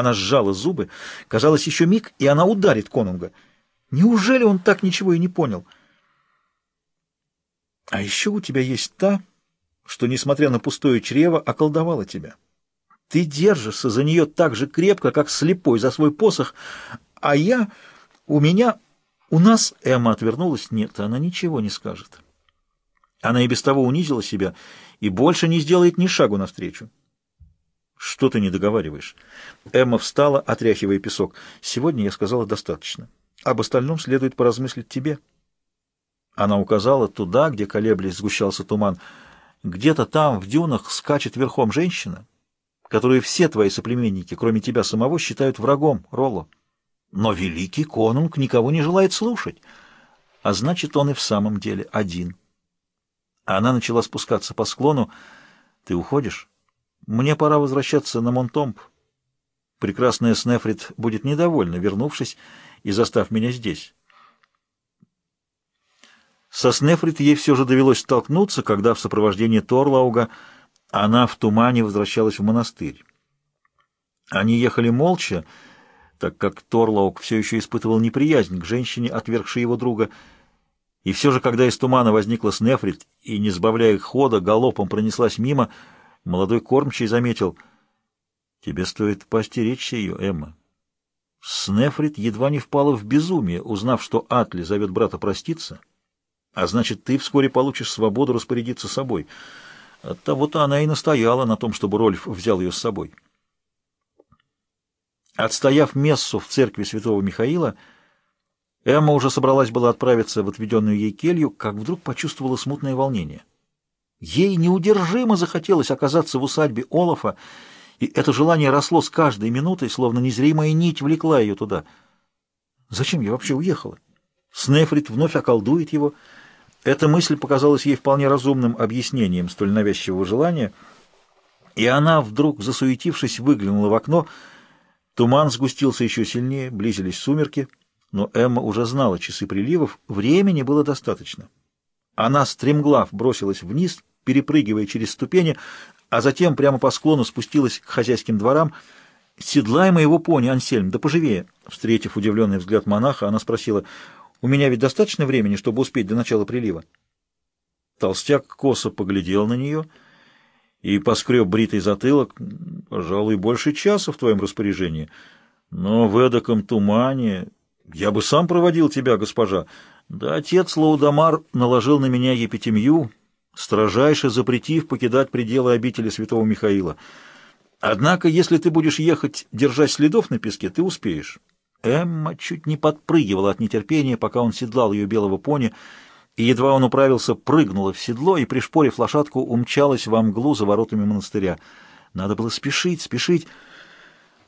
Она сжала зубы. Казалось, еще миг, и она ударит конунга. Неужели он так ничего и не понял? А еще у тебя есть та, что, несмотря на пустое чрево, околдовала тебя. Ты держишься за нее так же крепко, как слепой за свой посох, а я... У меня... У нас... Эмма отвернулась. Нет, она ничего не скажет. Она и без того унизила себя и больше не сделает ни шагу навстречу. Что ты не договариваешь? Эмма встала, отряхивая песок. Сегодня я сказала достаточно. Об остальном следует поразмыслить тебе. Она указала туда, где колеблясь сгущался туман. Где-то там, в дюнах, скачет верхом женщина, которую все твои соплеменники, кроме тебя самого, считают врагом, Ролло. Но великий конунг никого не желает слушать, а значит, он и в самом деле один. Она начала спускаться по склону. «Ты уходишь?» Мне пора возвращаться на Монтомп. Прекрасная Снефрит будет недовольна, вернувшись и застав меня здесь. Со Снефрит ей все же довелось столкнуться, когда в сопровождении Торлауга она в тумане возвращалась в монастырь. Они ехали молча, так как Торлауг все еще испытывал неприязнь к женщине, отвергшей его друга, и все же, когда из тумана возникла Снефрит и, не сбавляя хода, галопом пронеслась мимо, Молодой кормчий заметил, «Тебе стоит постеречься ее, Эмма». Снефрит едва не впала в безумие, узнав, что Атли зовет брата проститься, а значит, ты вскоре получишь свободу распорядиться собой. Оттого-то она и настояла на том, чтобы Рольф взял ее с собой. Отстояв мессу в церкви святого Михаила, Эмма уже собралась была отправиться в отведенную ей келью, как вдруг почувствовала смутное волнение. Ей неудержимо захотелось оказаться в усадьбе Олафа, и это желание росло с каждой минутой, словно незримая нить влекла ее туда. Зачем я вообще уехала? Снефрит вновь околдует его. Эта мысль показалась ей вполне разумным объяснением столь навязчивого желания, и она, вдруг засуетившись, выглянула в окно. Туман сгустился еще сильнее, близились сумерки, но Эмма уже знала часы приливов, времени было достаточно. Она стремглав бросилась вниз — перепрыгивая через ступени, а затем прямо по склону спустилась к хозяйским дворам. «Седлай моего пони, Ансельм, да поживее!» Встретив удивленный взгляд монаха, она спросила, «У меня ведь достаточно времени, чтобы успеть до начала прилива?» Толстяк косо поглядел на нее и поскреб бритый затылок. «Пожалуй, больше часа в твоем распоряжении. Но в эдаком тумане я бы сам проводил тебя, госпожа. Да отец Лаудамар наложил на меня епитемью, строжайше запретив покидать пределы обители святого Михаила. Однако, если ты будешь ехать, держась следов на песке, ты успеешь. Эмма чуть не подпрыгивала от нетерпения, пока он седлал ее белого пони, и едва он управился, прыгнула в седло и, пришпорив лошадку, умчалась во мглу за воротами монастыря. Надо было спешить, спешить.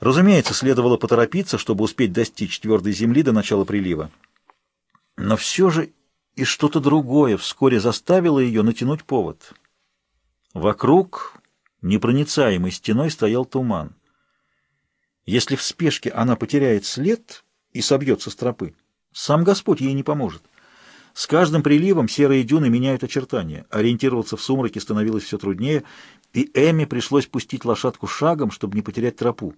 Разумеется, следовало поторопиться, чтобы успеть достичь твердой земли до начала прилива. Но все же и что-то другое вскоре заставило ее натянуть повод. Вокруг непроницаемой стеной стоял туман. Если в спешке она потеряет след и собьется с тропы, сам Господь ей не поможет. С каждым приливом серые дюны меняют очертания. Ориентироваться в сумраке становилось все труднее, и Эмме пришлось пустить лошадку шагом, чтобы не потерять тропу.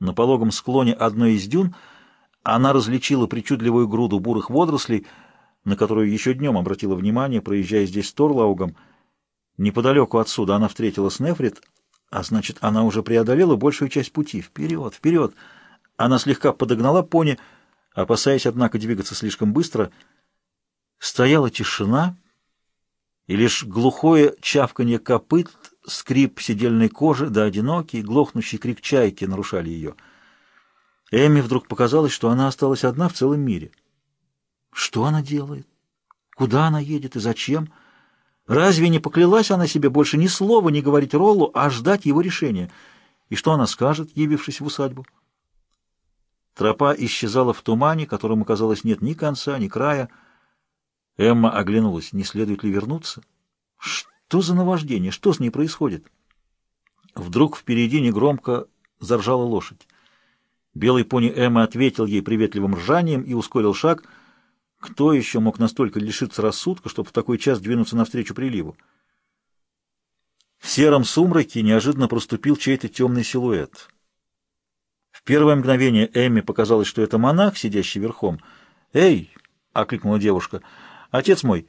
На пологом склоне одной из дюн она различила причудливую груду бурых водорослей — на которую еще днем обратила внимание, проезжая здесь с Торлаугом. Неподалеку отсюда она встретила Снефрит, а значит, она уже преодолела большую часть пути. Вперед, вперед! Она слегка подогнала пони, опасаясь, однако, двигаться слишком быстро. Стояла тишина, и лишь глухое чавканье копыт, скрип седельной кожи да одинокий, глохнущий крик чайки нарушали ее. Эми вдруг показалось, что она осталась одна в целом мире — что она делает? Куда она едет и зачем? Разве не поклялась она себе больше ни слова не говорить Роллу, а ждать его решения? И что она скажет, явившись в усадьбу? Тропа исчезала в тумане, которому, казалось, нет ни конца, ни края. Эмма оглянулась, не следует ли вернуться? Что за наваждение? Что с ней происходит? Вдруг впереди негромко заржала лошадь. Белый пони Эмма ответил ей приветливым ржанием и ускорил шаг — кто еще мог настолько лишиться рассудка, чтобы в такой час двинуться навстречу приливу? В сером сумраке неожиданно проступил чей-то темный силуэт. первое мгновение Эмми показалось, что это монах, сидящий верхом. «Эй!» — окликнула девушка. «Отец мой!»